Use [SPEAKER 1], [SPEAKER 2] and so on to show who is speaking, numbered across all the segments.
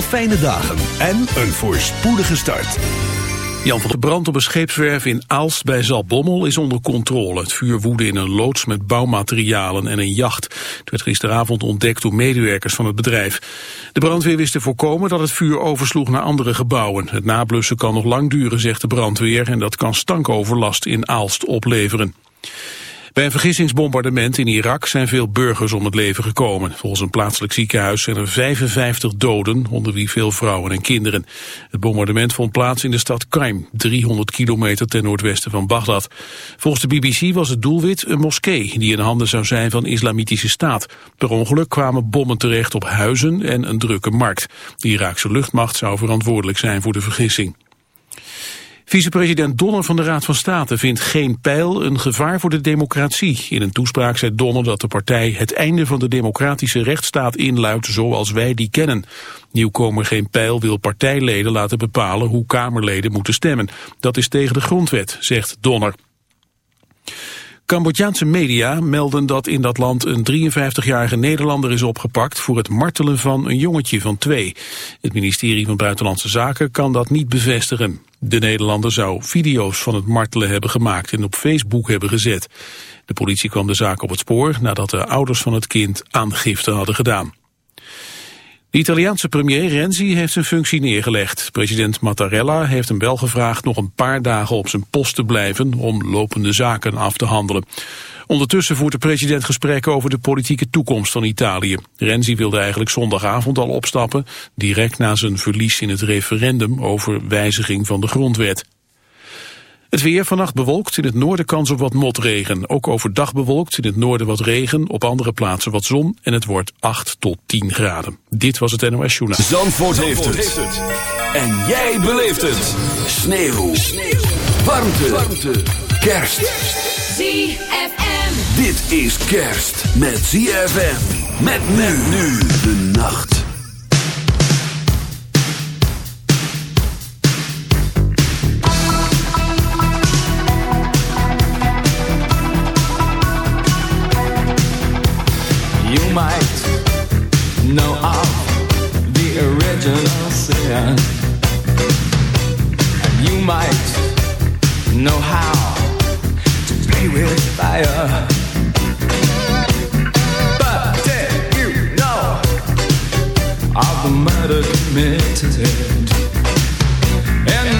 [SPEAKER 1] fijne dagen en een voorspoedige start.
[SPEAKER 2] Jan van der Brand op een scheepswerf in Aalst bij Zaltbommel is onder controle. Het vuur woedde in een loods met bouwmaterialen en een jacht. Het werd gisteravond ontdekt door medewerkers van het bedrijf. De brandweer wist te voorkomen dat het vuur oversloeg naar andere gebouwen. Het nablussen kan nog lang duren, zegt de brandweer... en dat kan stankoverlast in Aalst opleveren. Bij een vergissingsbombardement in Irak zijn veel burgers om het leven gekomen. Volgens een plaatselijk ziekenhuis zijn er 55 doden, onder wie veel vrouwen en kinderen. Het bombardement vond plaats in de stad Qaim, 300 kilometer ten noordwesten van Bagdad. Volgens de BBC was het doelwit een moskee die in handen zou zijn van islamitische staat. Per ongeluk kwamen bommen terecht op huizen en een drukke markt. De Iraakse luchtmacht zou verantwoordelijk zijn voor de vergissing. Vicepresident Donner van de Raad van State vindt geen pijl een gevaar voor de democratie. In een toespraak zei Donner dat de partij het einde van de democratische rechtsstaat inluidt zoals wij die kennen. Nieuwkomer Geen Pijl wil partijleden laten bepalen hoe Kamerleden moeten stemmen. Dat is tegen de grondwet, zegt Donner. Cambodjaanse media melden dat in dat land een 53-jarige Nederlander is opgepakt voor het martelen van een jongetje van twee. Het ministerie van Buitenlandse Zaken kan dat niet bevestigen. De Nederlander zou video's van het martelen hebben gemaakt en op Facebook hebben gezet. De politie kwam de zaak op het spoor nadat de ouders van het kind aangifte hadden gedaan. De Italiaanse premier Renzi heeft zijn functie neergelegd. President Mattarella heeft hem wel gevraagd nog een paar dagen op zijn post te blijven om lopende zaken af te handelen. Ondertussen voert de president gesprekken over de politieke toekomst van Italië. Renzi wilde eigenlijk zondagavond al opstappen, direct na zijn verlies in het referendum over wijziging van de grondwet. Het weer vannacht bewolkt, in het noorden kans op wat motregen. Ook overdag bewolkt, in het noorden wat regen, op andere plaatsen wat zon... en het wordt 8 tot 10 graden. Dit was het NOS Journaal.
[SPEAKER 1] Zandvoort, Zandvoort heeft, het. En jij beleeft het. Sneeuw. Sneeuw. Warmte. Warmte. Kerst.
[SPEAKER 3] ZFM.
[SPEAKER 1] Dit is kerst met ZFM. Met men nu de nacht.
[SPEAKER 4] You might know of the original sin. And you might know how to play with fire. Of the murder committed? In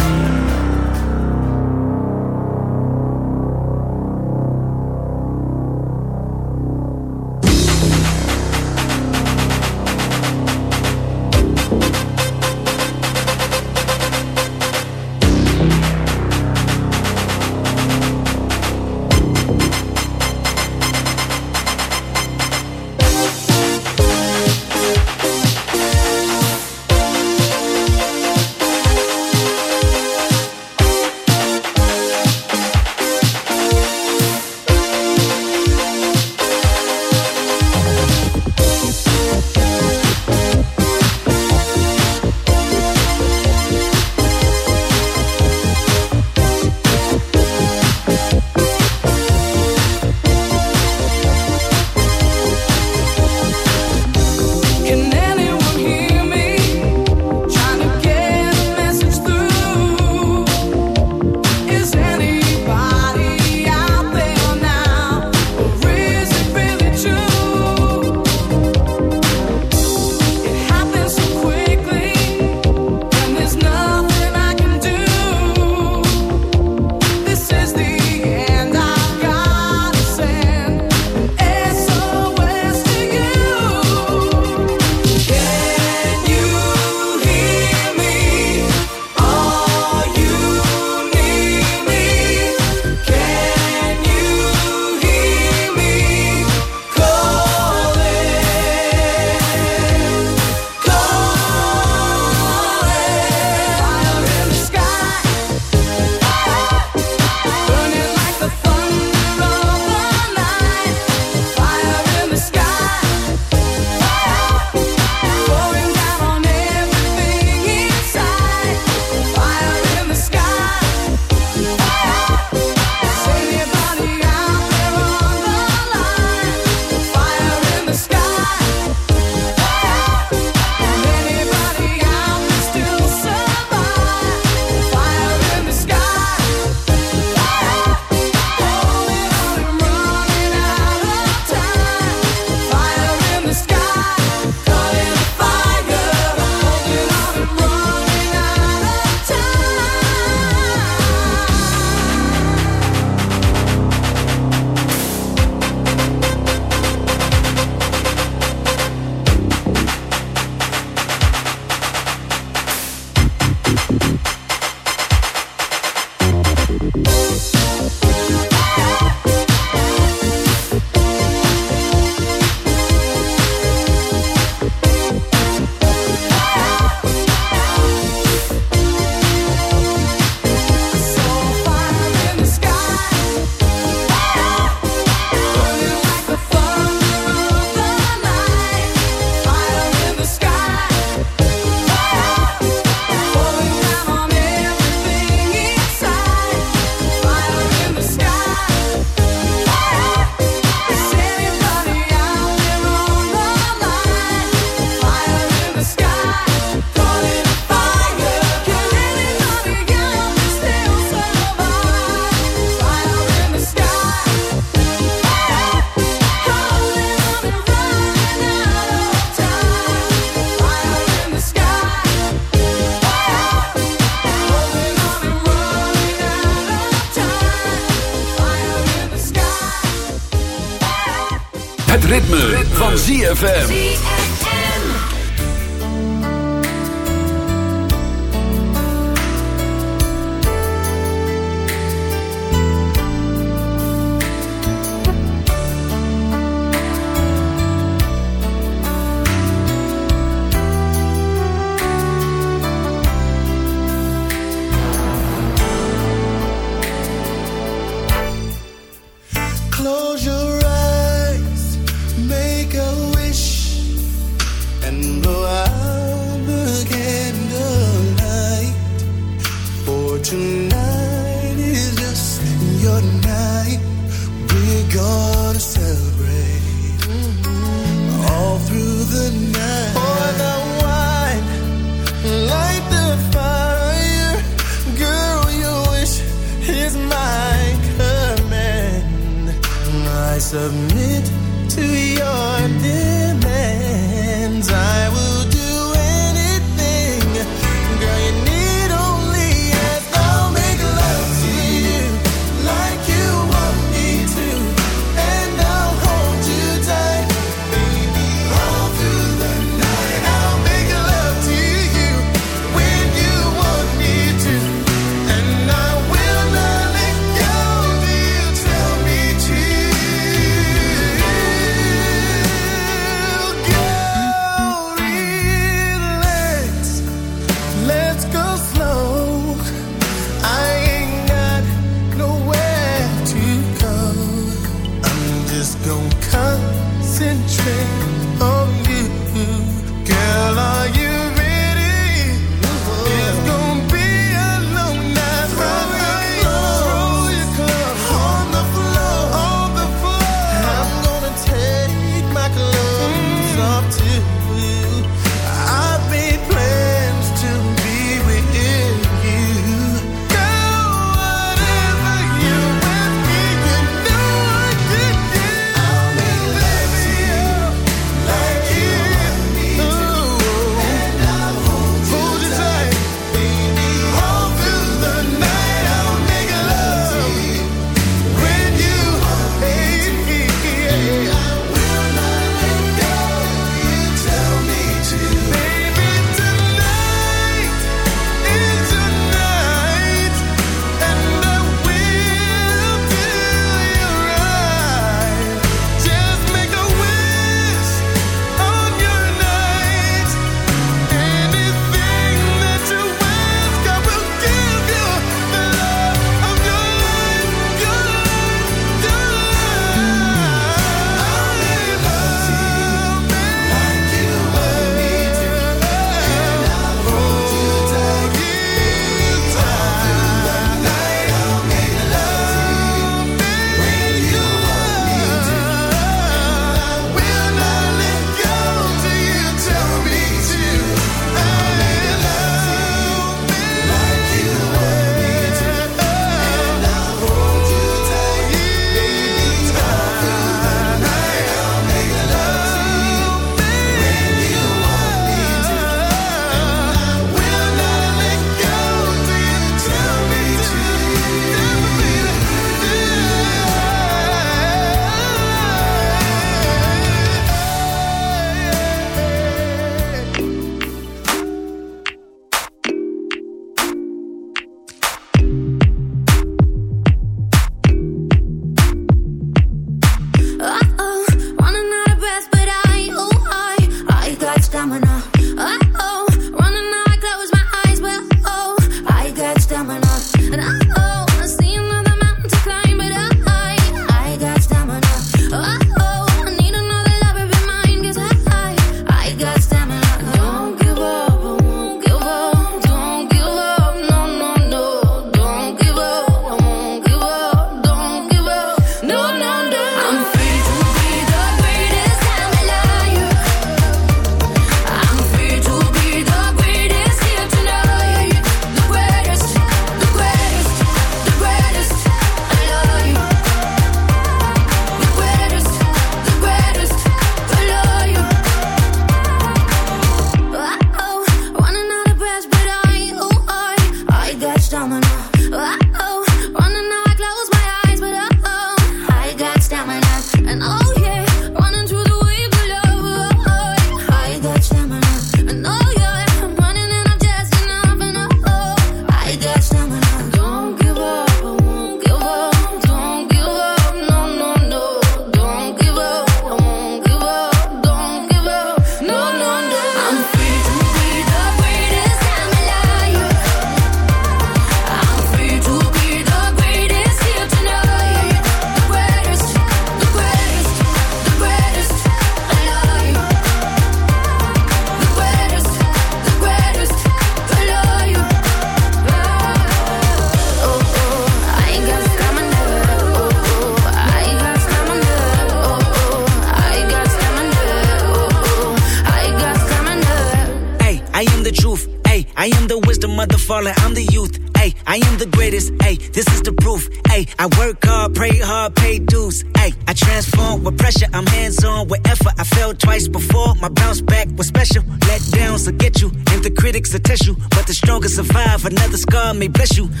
[SPEAKER 5] may bless you.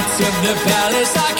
[SPEAKER 6] lights of the palace. I